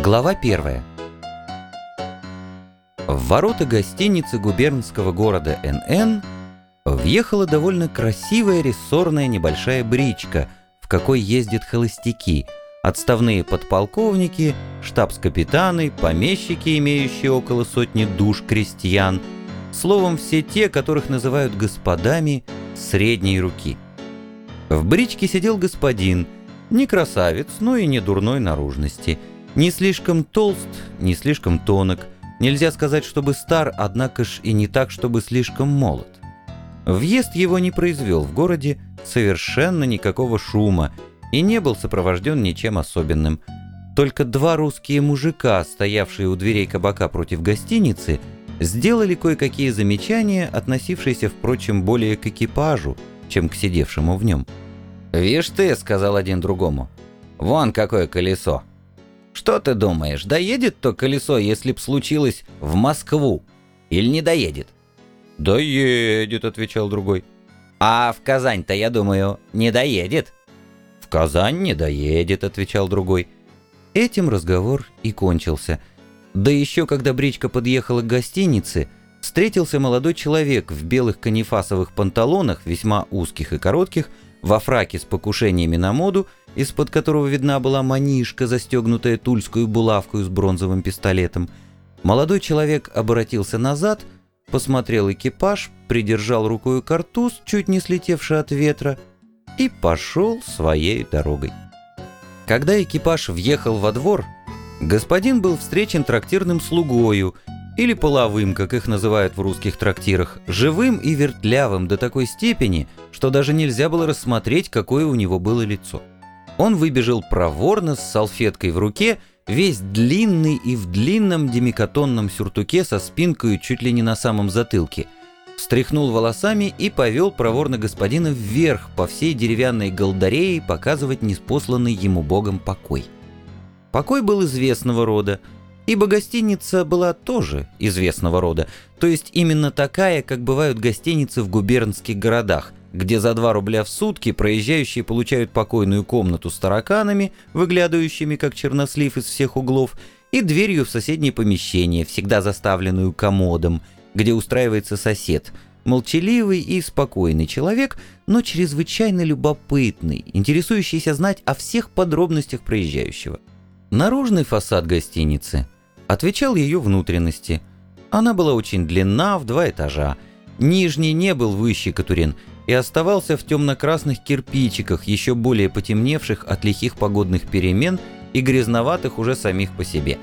Глава первая. В ворота гостиницы губернского города НН въехала довольно красивая рессорная небольшая бричка, в какой ездят холостяки, отставные подполковники, штабс-капитаны, помещики, имеющие около сотни душ крестьян, словом, все те, которых называют господами средней руки. В бричке сидел господин, не красавец, но и не дурной наружности – не слишком толст, не слишком тонок. Нельзя сказать, чтобы стар, однако ж и не так, чтобы слишком молод. Въезд его не произвел в городе совершенно никакого шума и не был сопровожден ничем особенным. Только два русские мужика, стоявшие у дверей кабака против гостиницы, сделали кое-какие замечания, относившиеся, впрочем, более к экипажу, чем к сидевшему в нем. «Вишь ты», — сказал один другому, — «вон какое колесо! Что ты думаешь, доедет то колесо, если б случилось в Москву? Или не доедет? Доедет, отвечал другой. А в Казань-то, я думаю, не доедет. В Казань не доедет, отвечал другой. Этим разговор и кончился. Да еще когда бричка подъехала к гостинице, встретился молодой человек в белых канифасовых панталонах, весьма узких и коротких, во фраке с покушениями на моду из-под которого видна была манишка, застегнутая тульскую булавку с бронзовым пистолетом. Молодой человек обратился назад, посмотрел экипаж, придержал рукою картуз, чуть не слетевший от ветра, и пошел своей дорогой. Когда экипаж въехал во двор, господин был встречен трактирным слугою, или половым, как их называют в русских трактирах, живым и вертлявым до такой степени, что даже нельзя было рассмотреть, какое у него было лицо. Он выбежал проворно с салфеткой в руке, весь длинный и в длинном демикатонном сюртуке со спинкой чуть ли не на самом затылке. Встряхнул волосами и повел проворно господина вверх по всей деревянной голдарее показывать неспосланный ему богом покой. Покой был известного рода, ибо гостиница была тоже известного рода, то есть именно такая, как бывают гостиницы в губернских городах, где за 2 рубля в сутки проезжающие получают покойную комнату с тараканами, выглядывающими как чернослив из всех углов, и дверью в соседнее помещение, всегда заставленную комодом, где устраивается сосед, молчаливый и спокойный человек, но чрезвычайно любопытный, интересующийся знать о всех подробностях проезжающего. Наружный фасад гостиницы отвечал ее внутренности. Она была очень длинна, в два этажа. Нижний не был выше Катурин – и оставался в темно-красных кирпичиках, еще более потемневших от лихих погодных перемен и грязноватых уже самих по себе.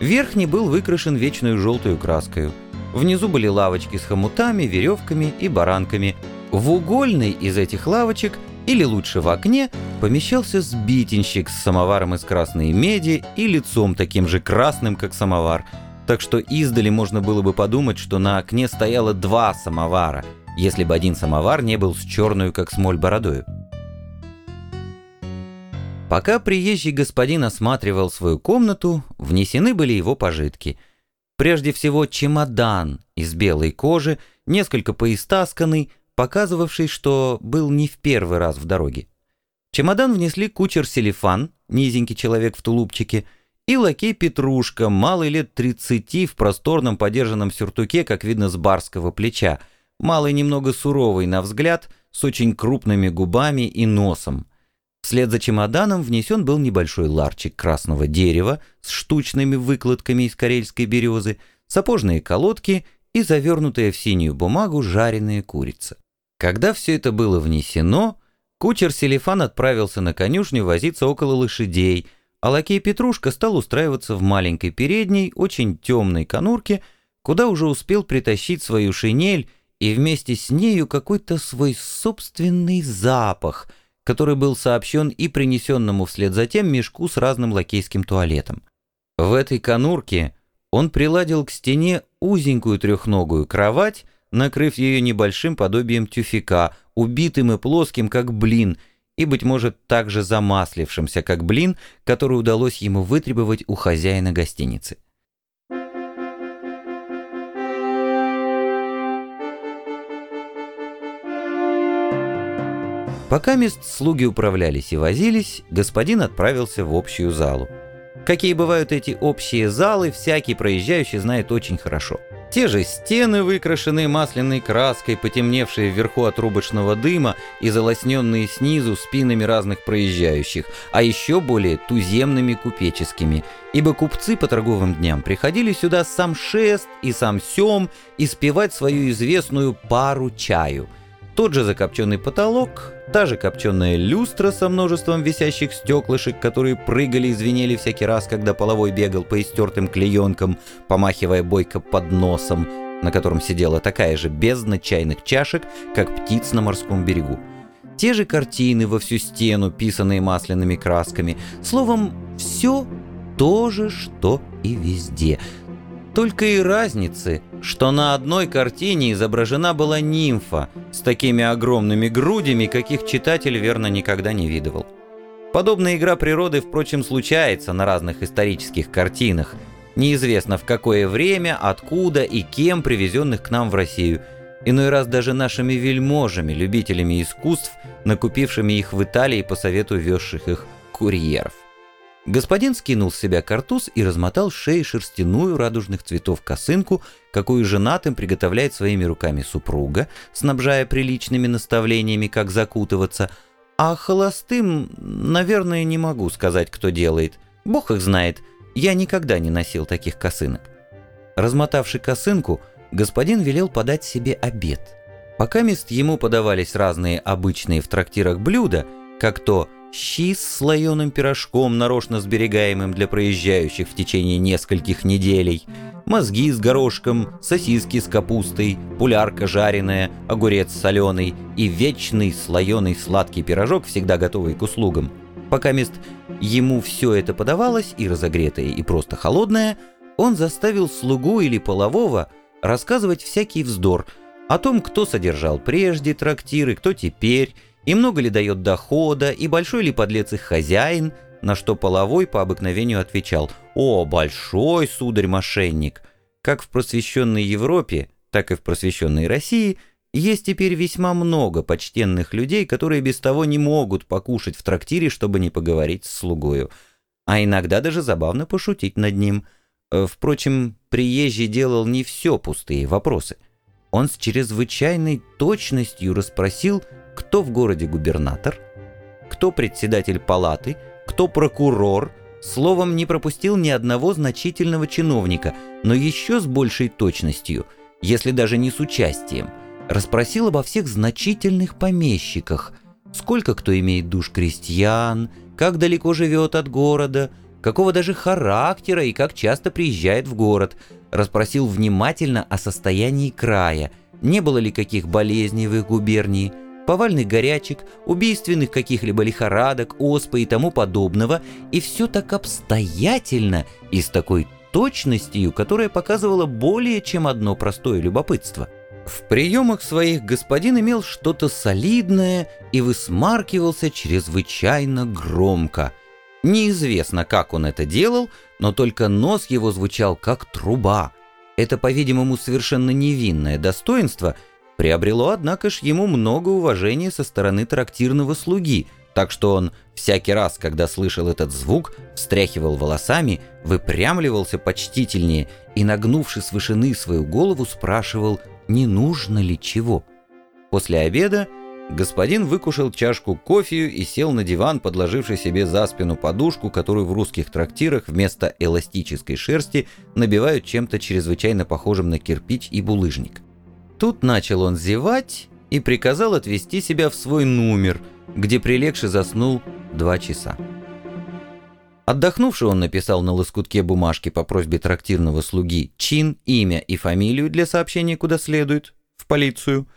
Верхний был выкрашен вечную желтую краской. Внизу были лавочки с хомутами, веревками и баранками. В угольной из этих лавочек, или лучше в окне, помещался сбитенщик с самоваром из красной меди и лицом таким же красным, как самовар. Так что издали можно было бы подумать, что на окне стояло два самовара – если бы один самовар не был с черную, как смоль, бородою. Пока приезжий господин осматривал свою комнату, внесены были его пожитки. Прежде всего чемодан из белой кожи, несколько поистасканный, показывавший, что был не в первый раз в дороге. Чемодан внесли кучер Селифан, низенький человек в тулупчике, и лакей Петрушка, малый лет тридцати, в просторном подержанном сюртуке, как видно с барского плеча, малый немного суровый на взгляд, с очень крупными губами и носом. Вслед за чемоданом внесен был небольшой ларчик красного дерева с штучными выкладками из карельской березы, сапожные колодки и завернутая в синюю бумагу жареная курица. Когда все это было внесено, кучер Селифан отправился на конюшню возиться около лошадей, а лакей Петрушка стал устраиваться в маленькой передней, очень темной конурке, куда уже успел притащить свою шинель и вместе с нею какой-то свой собственный запах, который был сообщен и принесенному вслед за тем мешку с разным лакейским туалетом. В этой конурке он приладил к стене узенькую трехногую кровать, накрыв ее небольшим подобием тюфика, убитым и плоским, как блин, и, быть может, также замаслившимся, как блин, который удалось ему вытребовать у хозяина гостиницы. Пока мест слуги управлялись и возились, господин отправился в общую залу. Какие бывают эти общие залы, всякий проезжающий знает очень хорошо. Те же стены выкрашены масляной краской, потемневшие вверху от трубочного дыма и залосненные снизу спинами разных проезжающих, а еще более туземными купеческими, ибо купцы по торговым дням приходили сюда сам шест и сам сем испевать свою известную пару чаю – тот же закопченный потолок, та же копченая люстра со множеством висящих стеклышек, которые прыгали и звенели всякий раз, когда половой бегал по истертым клеенкам, помахивая бойко под носом, на котором сидела такая же бездна чайных чашек, как птиц на морском берегу. Те же картины во всю стену, писанные масляными красками. Словом, все то же, что и везде — только и разницы, что на одной картине изображена была нимфа с такими огромными грудями, каких читатель верно никогда не видывал. Подобная игра природы, впрочем, случается на разных исторических картинах. Неизвестно в какое время, откуда и кем привезенных к нам в Россию. Иной раз даже нашими вельможами, любителями искусств, накупившими их в Италии по совету везших их курьеров. Господин скинул с себя картуз и размотал шеи шерстяную радужных цветов косынку, какую женатым приготовляет своими руками супруга, снабжая приличными наставлениями, как закутываться, а холостым, наверное, не могу сказать, кто делает. Бог их знает, я никогда не носил таких косынок. Размотавший косынку, господин велел подать себе обед. Пока мест ему подавались разные обычные в трактирах блюда, как то щи с слоеным пирожком, нарочно сберегаемым для проезжающих в течение нескольких неделей, мозги с горошком, сосиски с капустой, пулярка жареная, огурец соленый и вечный слоеный сладкий пирожок, всегда готовый к услугам. Пока мест ему все это подавалось, и разогретое, и просто холодное, он заставил слугу или полового рассказывать всякий вздор о том, кто содержал прежде трактиры, кто теперь, и много ли дает дохода, и большой ли подлец их хозяин, на что половой по обыкновению отвечал «О, большой сударь-мошенник!» Как в просвещенной Европе, так и в просвещенной России есть теперь весьма много почтенных людей, которые без того не могут покушать в трактире, чтобы не поговорить с слугою, а иногда даже забавно пошутить над ним. Э, впрочем, приезжий делал не все пустые вопросы. Он с чрезвычайной точностью расспросил, кто в городе губернатор, кто председатель палаты, кто прокурор, словом, не пропустил ни одного значительного чиновника, но еще с большей точностью, если даже не с участием, расспросил обо всех значительных помещиках, сколько кто имеет душ крестьян, как далеко живет от города, какого даже характера и как часто приезжает в город, расспросил внимательно о состоянии края, не было ли каких болезней в их губернии, повальных горячек, убийственных каких-либо лихорадок, оспы и тому подобного, и все так обстоятельно и с такой точностью, которая показывала более чем одно простое любопытство. В приемах своих господин имел что-то солидное и высмаркивался чрезвычайно громко. Неизвестно, как он это делал, но только нос его звучал как труба. Это, по-видимому, совершенно невинное достоинство — приобрело, однако ж, ему много уважения со стороны трактирного слуги, так что он всякий раз, когда слышал этот звук, встряхивал волосами, выпрямливался почтительнее и, нагнувши с вышины свою голову, спрашивал, не нужно ли чего. После обеда господин выкушал чашку кофею и сел на диван, подложивший себе за спину подушку, которую в русских трактирах вместо эластической шерсти набивают чем-то чрезвычайно похожим на кирпич и булыжник. Тут начал он зевать и приказал отвести себя в свой номер, где прилегший заснул два часа. Отдохнувший он написал на лоскутке бумажки по просьбе трактирного слуги чин, имя и фамилию для сообщения куда следует, в полицию.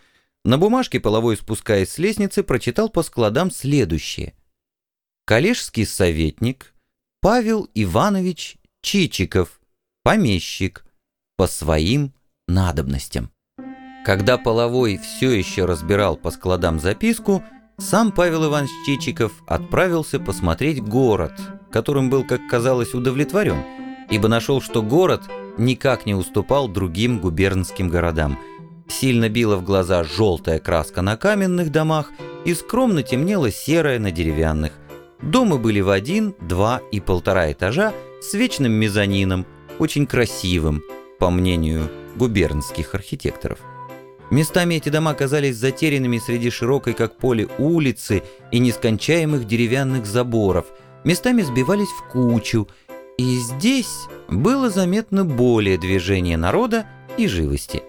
На бумажке половой спускаясь с лестницы прочитал по складам следующее. Коллежский советник Павел Иванович Чичиков, помещик, по своим надобностям. Когда Половой все еще разбирал по складам записку, сам Павел Иванович Чичиков отправился посмотреть город, которым был, как казалось, удовлетворен, ибо нашел, что город никак не уступал другим губернским городам. Сильно била в глаза желтая краска на каменных домах и скромно темнела серая на деревянных. Дома были в один, два и полтора этажа с вечным мезонином, очень красивым, по мнению губернских архитекторов. Местами эти дома казались затерянными среди широкой, как поле, улицы и нескончаемых деревянных заборов, местами сбивались в кучу, и здесь было заметно более движение народа и живости.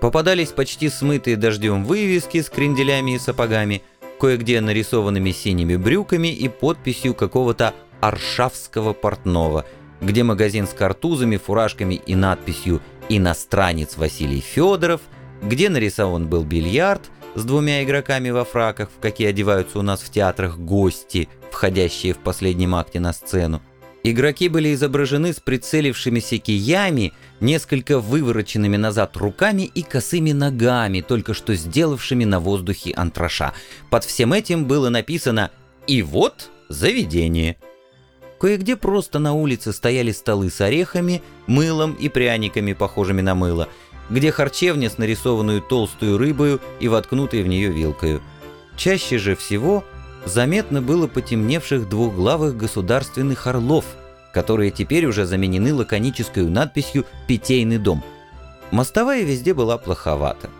Попадались почти смытые дождем вывески с кренделями и сапогами, кое-где нарисованными синими брюками и подписью какого-то аршавского портного, где магазин с картузами, фуражками и надписью «Иностранец Василий Федоров», где нарисован был бильярд с двумя игроками во фраках, в какие одеваются у нас в театрах гости, входящие в последнем акте на сцену. Игроки были изображены с прицелившимися киями, несколько вывороченными назад руками и косыми ногами, только что сделавшими на воздухе антраша. Под всем этим было написано «И вот заведение». Кое-где просто на улице стояли столы с орехами, мылом и пряниками, похожими на мыло, где харчевня с нарисованную толстую рыбою и воткнутой в нее вилкою. Чаще же всего заметно было потемневших двухглавых государственных орлов, которые теперь уже заменены лаконической надписью «Питейный дом». Мостовая везде была плоховата.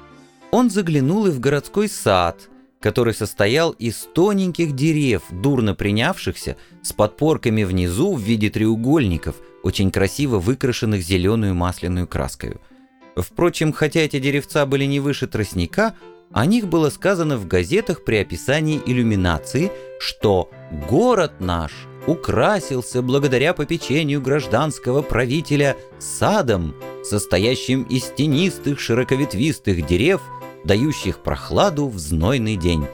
Он заглянул и в городской сад – который состоял из тоненьких дерев, дурно принявшихся, с подпорками внизу в виде треугольников, очень красиво выкрашенных зеленую масляную краской. Впрочем, хотя эти деревца были не выше тростника, о них было сказано в газетах при описании иллюминации, что «город наш украсился благодаря попечению гражданского правителя садом, состоящим из тенистых широковетвистых дерев – дающих прохладу в знойный день,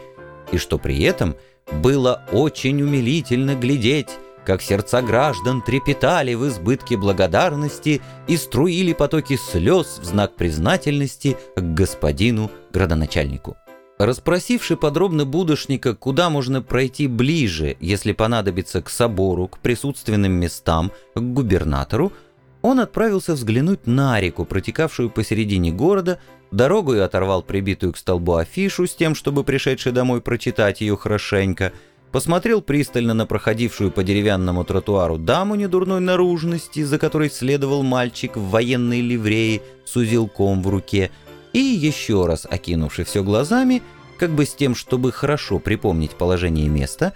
и что при этом было очень умилительно глядеть, как сердца граждан трепетали в избытке благодарности и струили потоки слез в знак признательности к господину градоначальнику. Распросивши подробно будошника, куда можно пройти ближе, если понадобится к собору, к присутственным местам, к губернатору, он отправился взглянуть на реку, протекавшую посередине города, дорогу и оторвал прибитую к столбу афишу с тем, чтобы пришедший домой прочитать ее хорошенько, посмотрел пристально на проходившую по деревянному тротуару даму недурной наружности, за которой следовал мальчик в военной ливреи с узелком в руке, и еще раз окинувши все глазами, как бы с тем, чтобы хорошо припомнить положение места,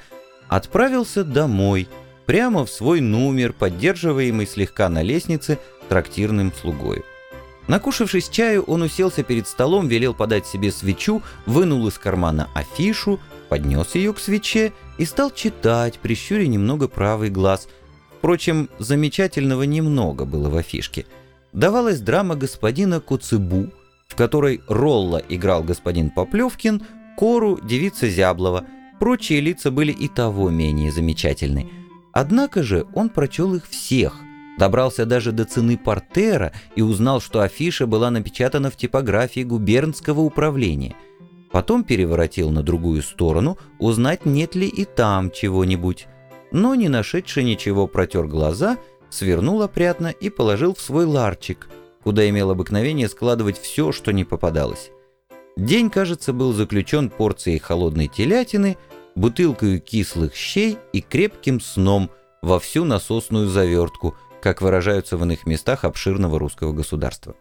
отправился домой – прямо в свой номер, поддерживаемый слегка на лестнице трактирным слугою. Накушавшись чаю, он уселся перед столом, велел подать себе свечу, вынул из кармана афишу, поднес ее к свече и стал читать, прищуря немного правый глаз. Впрочем, замечательного немного было в афишке. Давалась драма господина Куцебу, в которой Ролла играл господин Поплевкин, Кору – девица Зяблова, прочие лица были и того менее замечательны – Однако же он прочел их всех, добрался даже до цены портера и узнал, что афиша была напечатана в типографии губернского управления. Потом переворотил на другую сторону, узнать, нет ли и там чего-нибудь. Но, не нашедший ничего, протер глаза, свернул опрятно и положил в свой ларчик, куда имел обыкновение складывать все, что не попадалось. День, кажется, был заключен порцией холодной телятины – бутылкой кислых щей и крепким сном во всю насосную завертку, как выражаются в иных местах обширного русского государства.